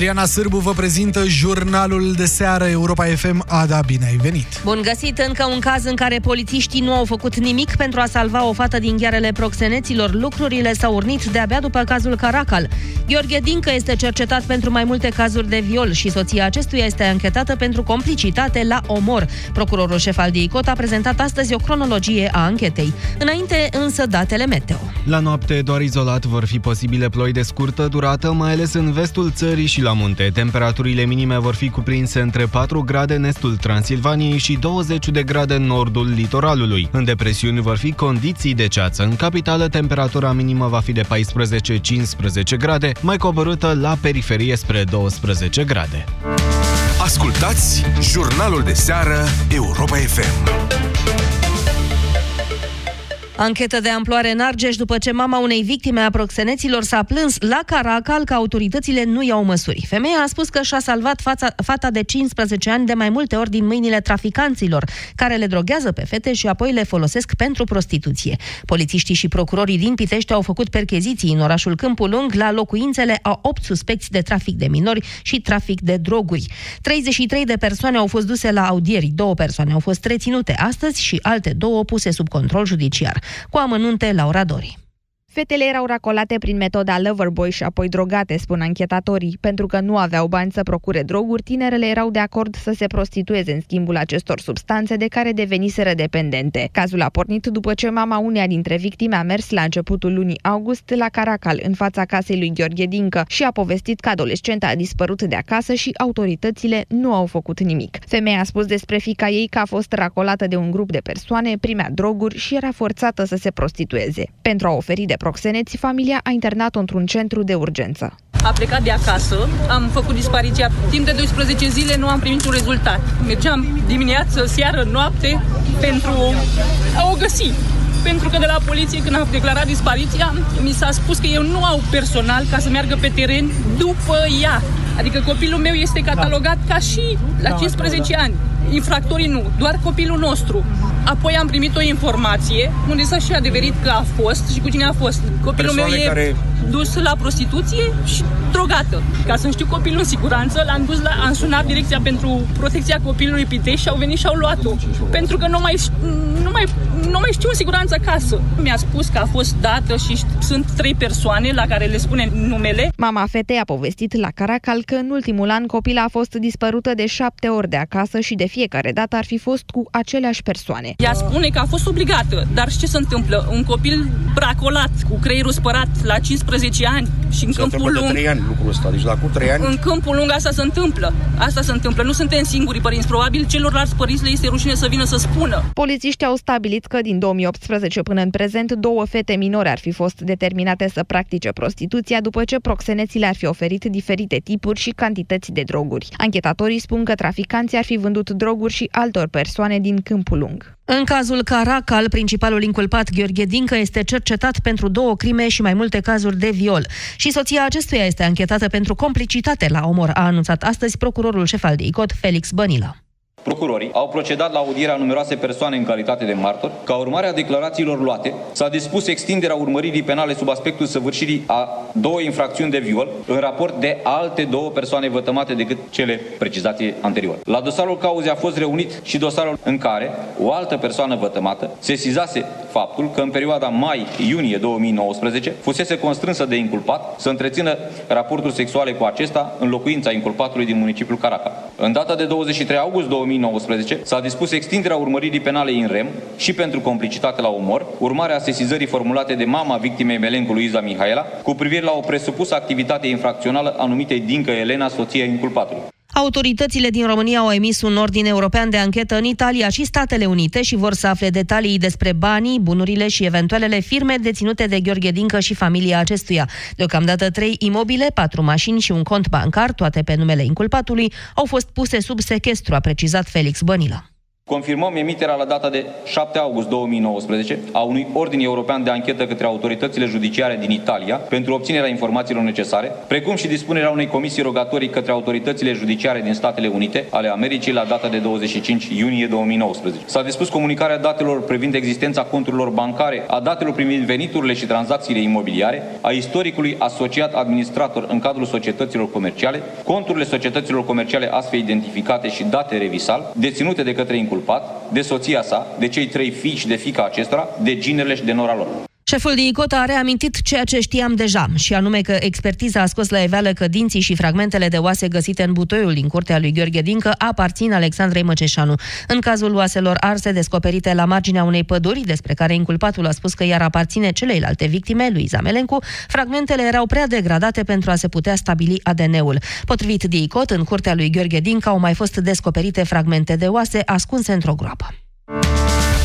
Adriana Sârbu vă prezintă jurnalul de seară Europa FM. Ada, bine ai venit! Bun găsit! Încă un caz în care polițiștii nu au făcut nimic pentru a salva o fată din ghearele proxeneților. Lucrurile s-au urnit de-abia după cazul Caracal. Gheorghe Dincă este cercetat pentru mai multe cazuri de viol și soția acestuia este anchetată pentru complicitate la omor. Procurorul șef al DICOT a prezentat astăzi o cronologie a anchetei. Înainte însă datele meteo. La noapte doar izolat vor fi posibile ploi de scurtă durată, mai ales în vestul țării și la munte. Temperaturile minime vor fi cuprinse între 4 grade în estul Transilvaniei și 20 de grade în nordul litoralului. În depresiuni vor fi condiții de ceață. În capitală, temperatura minimă va fi de 14-15 grade, mai coborâtă la periferie spre 12 grade. Ascultați jurnalul de seară Europa FM. Anchetă de amploare în Argeș după ce mama unei victime a proxeneților s-a plâns la Caracal că autoritățile nu iau măsuri. Femeia a spus că și-a salvat fața, fata de 15 ani de mai multe ori din mâinile traficanților, care le droghează pe fete și apoi le folosesc pentru prostituție. Polițiștii și procurorii din Pitești au făcut percheziții în orașul Câmpul Lung la locuințele a 8 suspecți de trafic de minori și trafic de droguri. 33 de persoane au fost duse la audieri, două persoane au fost reținute astăzi și alte două puse sub control judiciar. Cu amănunte, Laura Dori. Fetele erau racolate prin metoda Loverboy și apoi drogate, spun anchetatorii. Pentru că nu aveau bani să procure droguri, tinerele erau de acord să se prostitueze în schimbul acestor substanțe de care deveniseră dependente. Cazul a pornit după ce mama uneia dintre victime a mers la începutul lunii august la Caracal, în fața casei lui Gheorghe Dincă, și a povestit că adolescenta a dispărut de acasă și autoritățile nu au făcut nimic. Femeia a spus despre fica ei că a fost racolată de un grup de persoane, primea droguri și era forțată să se prostitueze. Pentru a oferi de proxeneți, familia a internat-o într-un centru de urgență. A plecat de acasă, am făcut dispariția timp de 12 zile, nu am primit niciun rezultat. Mergeam dimineață, seară, noapte pentru a o găsi pentru că de la poliție, când am declarat dispariția, mi s-a spus că eu nu au personal ca să meargă pe teren după ea. Adică copilul meu este catalogat ca și la 15 ani. Infractorii nu, doar copilul nostru. Apoi am primit o informație unde s-a și adeverit că a fost și cu cine a fost. Copilul Persoane meu e care- dus la prostituție și drogată. Ca să știu copilul în siguranță, l-am dus la, am sunat direcția pentru protecția copilului Pitești și au venit și au luat-o. Pentru că nu mai, nu mai, nu mai știu în siguranță acasă. Mi-a spus că a fost dată și șt- sunt trei persoane la care le spune numele. Mama fetei a povestit la Caracal că în ultimul an copila a fost dispărută de șapte ori de acasă și de fiecare dată ar fi fost cu aceleași persoane. Ea spune că a fost obligată, dar ce se întâmplă? Un copil bracolat, cu creierul spărat la 15 ani și în Se câmpul întâmplă de lung. 3 ani lucrul ăsta. Deci la cu 3 ani În câmpul lung asta se întâmplă. Asta se întâmplă. Nu suntem singurii părinți. Probabil celorlalți părinți le este rușine să vină să spună. Polițiștii au stabilit că din 2018 până în prezent două fete minore ar fi fost determinate să practice prostituția după ce proxeneții le-ar fi oferit diferite tipuri și cantități de droguri. Anchetatorii spun că traficanții ar fi vândut droguri și altor persoane din câmpul lung. În cazul Caracal, principalul inculpat Gheorghe Dincă este cercetat pentru două crime și mai multe cazuri de viol. Și soția acestuia este anchetată pentru complicitate la omor, a anunțat astăzi procurorul șef al DICOT, Felix Bănilă. Procurorii au procedat la audierea numeroase persoane în calitate de martori. Ca urmare a declarațiilor luate, s-a dispus extinderea urmăririi penale sub aspectul săvârșirii a două infracțiuni de viol în raport de alte două persoane vătămate decât cele precizate anterior. La dosarul cauzei a fost reunit și dosarul în care o altă persoană vătămată sesizase faptul că în perioada mai-iunie 2019 fusese constrânsă de inculpat să întrețină raporturi sexuale cu acesta în locuința inculpatului din municipiul Caracal. În data de 23 august 2019 s-a dispus extinderea urmăririi penale în rem și pentru complicitate la omor, urmarea sesizării formulate de mama victimei Melencu Luiza Mihaela cu privire la o presupusă activitate infracțională a numitei Dincă Elena, soția inculpatului. Autoritățile din România au emis un ordin european de anchetă în Italia și Statele Unite și vor să afle detalii despre banii, bunurile și eventualele firme deținute de Gheorghe Dincă și familia acestuia. Deocamdată trei imobile, patru mașini și un cont bancar, toate pe numele inculpatului, au fost puse sub sechestru, a precizat Felix Bănilă. Confirmăm emiterea la data de 7 august 2019 a unui ordin european de anchetă către autoritățile judiciare din Italia pentru obținerea informațiilor necesare, precum și dispunerea unei comisii rogatorii către autoritățile judiciare din Statele Unite ale Americii la data de 25 iunie 2019. S-a dispus comunicarea datelor privind existența conturilor bancare, a datelor privind veniturile și tranzacțiile imobiliare, a istoricului asociat administrator în cadrul societăților comerciale, conturile societăților comerciale astfel identificate și date revisal, deținute de către inculpați inculpat, de soția sa, de cei trei fii și de fica acestora, de ginerele și de nora lor. Șeful de ICOT a reamintit ceea ce știam deja, și anume că expertiza a scos la eveală că dinții și fragmentele de oase găsite în butoiul din curtea lui Gheorghe Dincă aparțin Alexandrei Măceșanu. În cazul oaselor arse descoperite la marginea unei păduri, despre care inculpatul a spus că iar aparține celeilalte victime, lui Zamelencu, fragmentele erau prea degradate pentru a se putea stabili ADN-ul. Potrivit de ICOT, în curtea lui Gheorghe Dincă au mai fost descoperite fragmente de oase ascunse într-o groapă.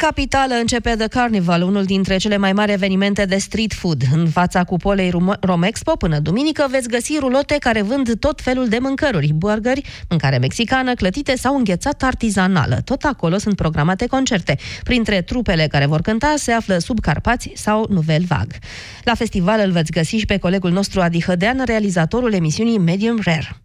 În capitală începe The Carnival, unul dintre cele mai mari evenimente de street food. În fața cupolei Romexpo, până duminică, veți găsi rulote care vând tot felul de mâncăruri, burgeri, mâncare mexicană, clătite sau înghețat artizanală. Tot acolo sunt programate concerte. Printre trupele care vor cânta se află Sub Carpați sau Nuvel Vag. La festival îl veți găsi și pe colegul nostru Adi Hădean, realizatorul emisiunii Medium Rare.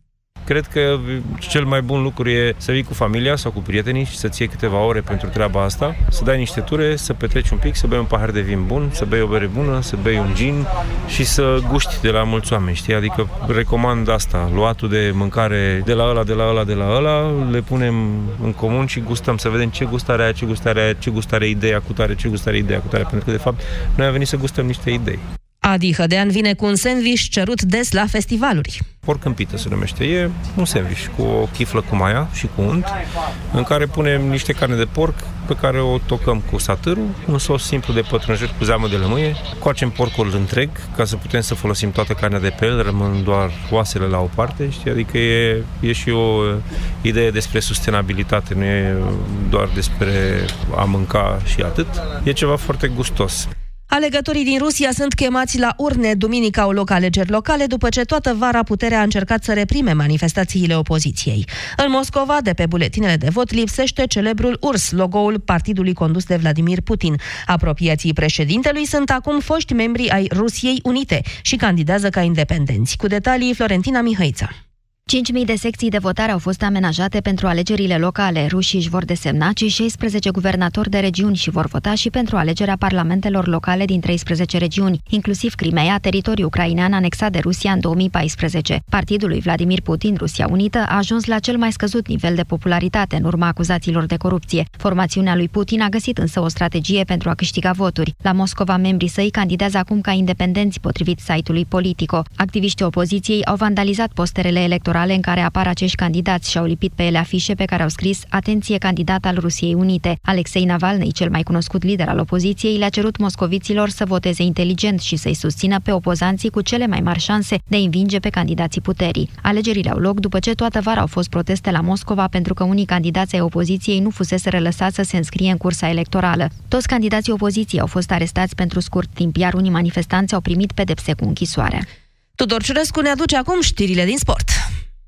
Cred că cel mai bun lucru e să vii cu familia sau cu prietenii și să-ți iei câteva ore pentru treaba asta, să dai niște ture, să petreci un pic, să bei un pahar de vin bun, să bei o bere bună, să bei un gin și să guști de la mulți oameni, știi? Adică recomand asta, luatul de mâncare de la ăla, de la ăla, de la ăla, le punem în comun și gustăm, să vedem ce gustare are, ce gustare are, ce gustare ideea cu tare, ce gustare ideea cu tare, pentru că de fapt noi am venit să gustăm niște idei. Adi Hădean vine cu un sandwich cerut des la festivaluri. Porc în pită se numește. E un sandwich cu o chiflă cu maia și cu unt, în care punem niște carne de porc pe care o tocăm cu satârul, un sos simplu de pătrunjel cu zeamă de lămâie, coacem porcul întreg ca să putem să folosim toată carnea de pe el, rămân doar oasele la o parte, știi? adică e, e și o idee despre sustenabilitate, nu e doar despre a mânca și atât. E ceva foarte gustos. Alegătorii din Rusia sunt chemați la urne. Duminica au loc alegeri locale după ce toată vara puterea a încercat să reprime manifestațiile opoziției. În Moscova, de pe buletinele de vot, lipsește celebrul URS, logo-ul partidului condus de Vladimir Putin. Apropiații președintelui sunt acum foști membri ai Rusiei Unite și candidează ca independenți. Cu detalii, Florentina Mihăița. 5.000 de secții de votare au fost amenajate pentru alegerile locale. Rușii își vor desemna cei 16 guvernatori de regiuni și vor vota și pentru alegerea parlamentelor locale din 13 regiuni, inclusiv Crimea, teritoriu ucrainean anexat de Rusia în 2014. Partidul lui Vladimir Putin, Rusia Unită, a ajuns la cel mai scăzut nivel de popularitate în urma acuzațiilor de corupție. Formațiunea lui Putin a găsit însă o strategie pentru a câștiga voturi. La Moscova, membrii săi candidează acum ca independenți, potrivit site-ului Politico. Activiștii opoziției au vandalizat posterele electorale electorale în care apar acești candidați și au lipit pe ele afișe pe care au scris Atenție candidat al Rusiei Unite. Alexei Navalny, cel mai cunoscut lider al opoziției, le-a cerut moscoviților să voteze inteligent și să-i susțină pe opozanții cu cele mai mari șanse de a învinge pe candidații puterii. Alegerile au loc după ce toată vara au fost proteste la Moscova pentru că unii candidați ai opoziției nu fusese lăsați să se înscrie în cursa electorală. Toți candidații opoziției au fost arestați pentru scurt timp, iar unii manifestanți au primit pedepse cu închisoare. Tudor Ciurescu ne aduce acum știrile din sport.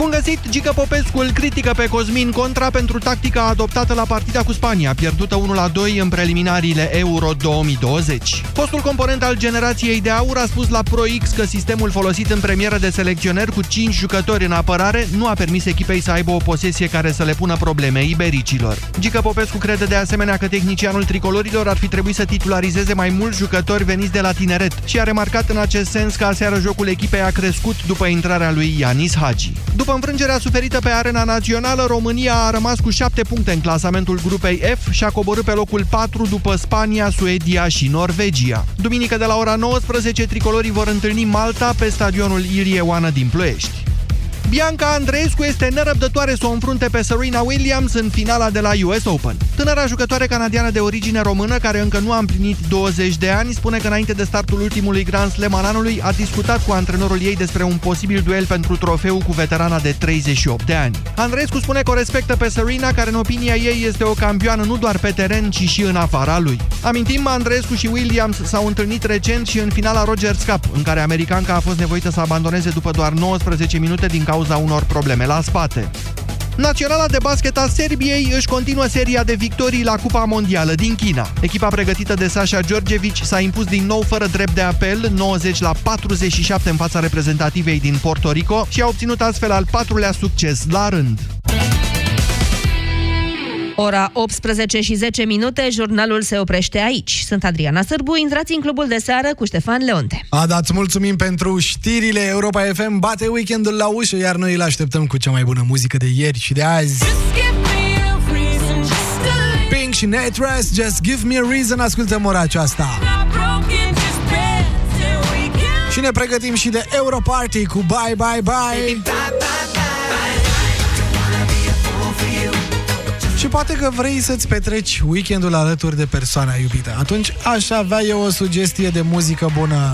Bun găsit! Gica Popescu îl critică pe Cosmin Contra pentru tactica adoptată la partida cu Spania, pierdută 1-2 în preliminariile Euro 2020. Fostul component al generației de aur a spus la Pro X că sistemul folosit în premieră de selecționeri cu 5 jucători în apărare nu a permis echipei să aibă o posesie care să le pună probleme ibericilor. Gica Popescu crede de asemenea că tehnicianul tricolorilor ar fi trebuit să titularizeze mai mulți jucători veniți de la tineret și a remarcat în acest sens că aseară jocul echipei a crescut după intrarea lui Ianis Hagi. După după înfrângerea suferită pe arena națională, România a rămas cu 7 puncte în clasamentul grupei F și a coborât pe locul 4 după Spania, Suedia și Norvegia. Duminică de la ora 19, tricolorii vor întâlni Malta pe stadionul Ilie Oană din Ploiești. Bianca Andreescu este nerăbdătoare să o înfrunte pe Serena Williams în finala de la US Open. Tânăra jucătoare canadiană de origine română, care încă nu a împlinit 20 de ani, spune că înainte de startul ultimului Grand Slam al anului a discutat cu antrenorul ei despre un posibil duel pentru trofeu cu veterana de 38 de ani. Andreescu spune că o respectă pe Serena, care în opinia ei este o campioană nu doar pe teren, ci și în afara lui. Amintim, Andreescu și Williams s-au întâlnit recent și în finala Rogers Cup, în care americanca a fost nevoită să abandoneze după doar 19 minute din cauza unor probleme la spate. Naționala de basket a Serbiei își continuă seria de victorii la Cupa Mondială din China. Echipa pregătită de Sasha Georgevici s-a impus din nou fără drept de apel, 90 la 47 în fața reprezentativei din Porto Rico și a obținut astfel al patrulea succes la rând. Ora 18 și 10 minute, jurnalul se oprește aici. Sunt Adriana Sârbu, intrați în clubul de seară cu Ștefan Leonte. Ada, îți mulțumim pentru știrile Europa FM, bate weekendul la ușă, iar noi îl așteptăm cu cea mai bună muzică de ieri și de azi. Pink și Natress, Just Give Me a Reason, ascultăm ora aceasta. Și ne pregătim și de Europarty cu Bye Bye Bye. Și poate că vrei să-ți petreci weekendul alături de persoana iubită. Atunci aș avea eu o sugestie de muzică bună.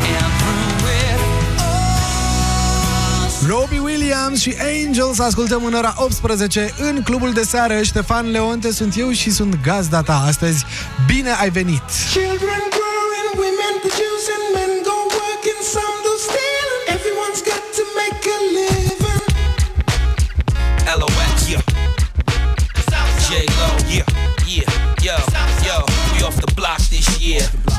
Robbie Williams și Angels ascultăm în ora 18 în clubul de seară. Ștefan Leonte sunt eu și sunt gazda ta astăzi. Bine ai venit! Children growing, women producing,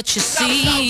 What you see.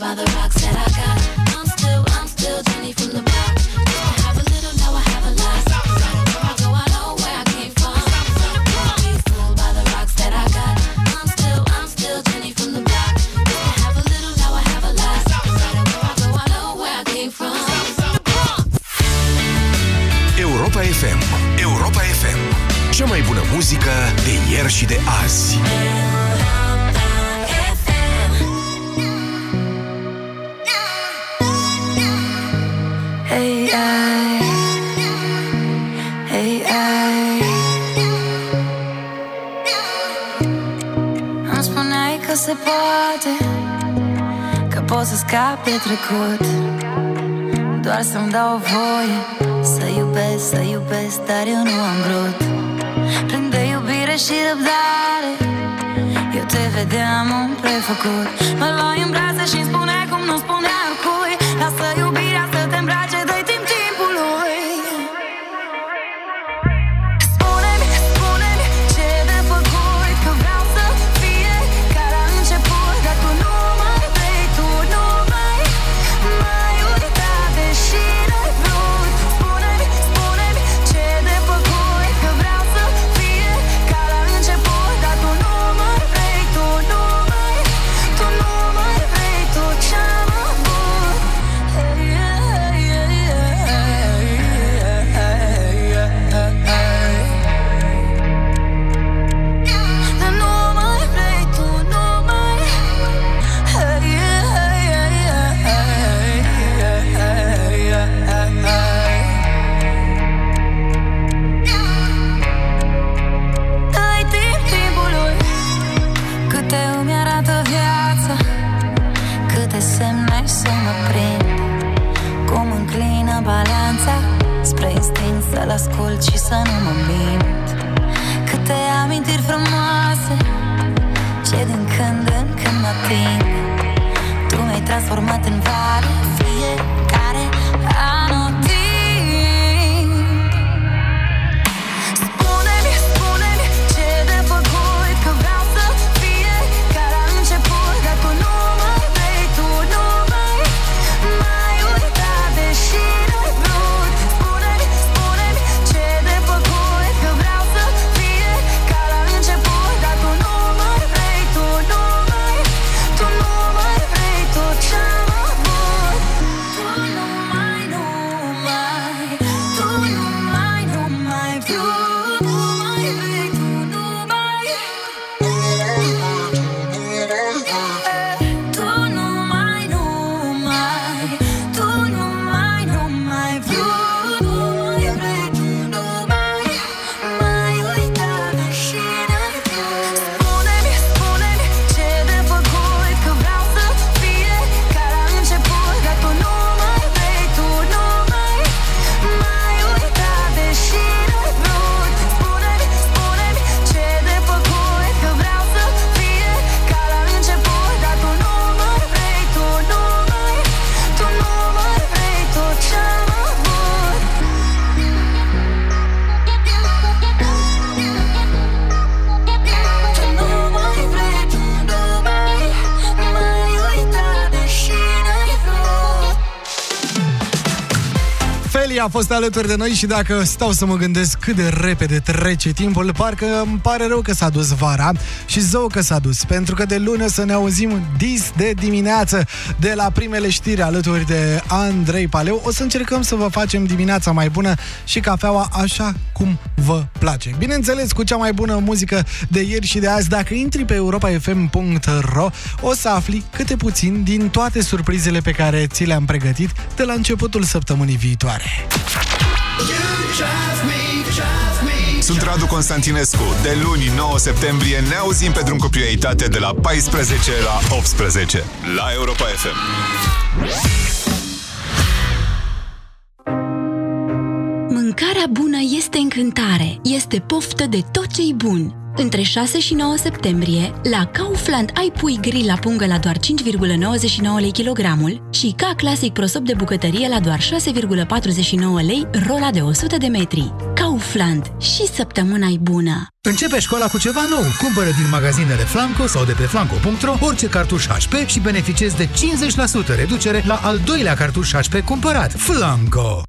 By the rocks that I got. I'm still, I'm still Jenny from the block. Used to have a little, now I have a lot. No matter where I go, I know where I came from. Don't be fooled by the rocks that I got. I'm still, I'm still Jenny from the block. Used to have a little, now I have a lot. No matter where I go, I know where I came from. Europa FM. Europa FM. Cea mai bună muzică de ieri și de azi. că se poate Că pot să scap de trecut. Doar să-mi dau voie Să iubesc, să iubesc Dar eu nu am vrut. Plin de iubire și răbdare Eu te vedeam un prefăcut. Mă luai în brațe și-mi spune cum nu spunea ascult și să nu mă mint. Câte amintiri frumoase Ce din când în când mă ating Tu mi-ai transformat în vale Fiecare anotimp Feli a fost alături de noi și dacă stau să mă gândesc cât de repede trece timpul, parcă îmi pare rău că s-a dus vara și zău că s-a dus, pentru că de luni o să ne auzim dis de dimineață de la primele știri alături de Andrei Paleu. O să încercăm să vă facem dimineața mai bună și cafeaua așa cum vă place. Bineînțeles, cu cea mai bună muzică de ieri și de azi, dacă intri pe europafm.ro, o să afli câte puțin din toate surprizele pe care ți le-am pregătit de la începutul săptămânii viitoare. Sunt Radu Constantinescu. De luni, 9 septembrie, ne auzim pe drum cu prioritate de la 14 la 18 la Europa FM. Mâncarea bună este încântare, este poftă de tot ce-i bun. Între 6 și 9 septembrie, la Kaufland ai pui grill la pungă la doar 5,99 lei kilogramul și ca clasic prosop de bucătărie la doar 6,49 lei rola de 100 de metri. Kaufland. Și săptămâna e bună! Începe școala cu ceva nou. Cumpără din magazinele Flanco sau de pe flanco.ro orice cartuș HP și beneficiezi de 50% reducere la al doilea cartuș HP cumpărat. Flanco!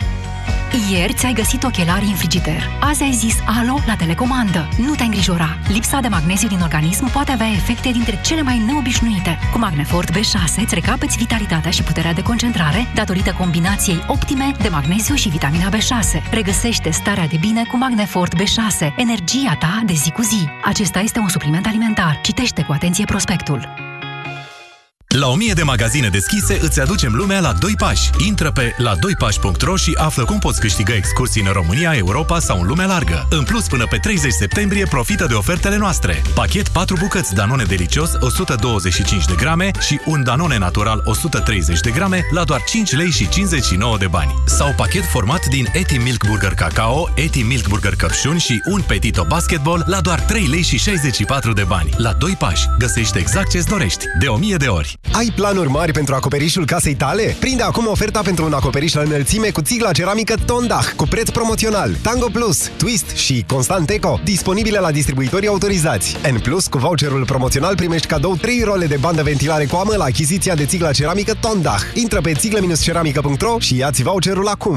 Ieri ți-ai găsit ochelari în frigider. Azi ai zis alo la telecomandă. Nu te îngrijora. Lipsa de magneziu din organism poate avea efecte dintre cele mai neobișnuite. Cu Magnefort B6 îți recapeți vitalitatea și puterea de concentrare datorită combinației optime de magneziu și vitamina B6. Regăsește starea de bine cu Magnefort B6, energia ta de zi cu zi. Acesta este un supliment alimentar. Citește cu atenție prospectul. La 1000 de magazine deschise îți aducem lumea la 2 pași. Intră pe la 2pași.ro și află cum poți câștiga excursii în România, Europa sau în lumea largă. În plus, până pe 30 septembrie, profită de ofertele noastre. Pachet 4 bucăți Danone Delicios 125 de grame și un Danone Natural 130 de grame la doar 5 lei și 59 de bani. Sau pachet format din Eti Milk Burger Cacao, Eti Milk Burger Căpșuni și un Petito Basketball la doar 3 lei și 64 de bani. La 2 pași. Găsește exact ce-ți dorești. De 1000 de ori. Ai planuri mari pentru acoperișul casei tale? Prinde acum oferta pentru un acoperiș la înălțime cu țigla ceramică Tondach cu preț promoțional. Tango Plus, Twist și Constant Eco disponibile la distribuitorii autorizați. N Plus cu voucherul promoțional primești cadou 3 role de bandă ventilare cu amă la achiziția de țigla ceramică Tondach. Intră pe țiglă-ceramică.ro și ia-ți voucherul acum.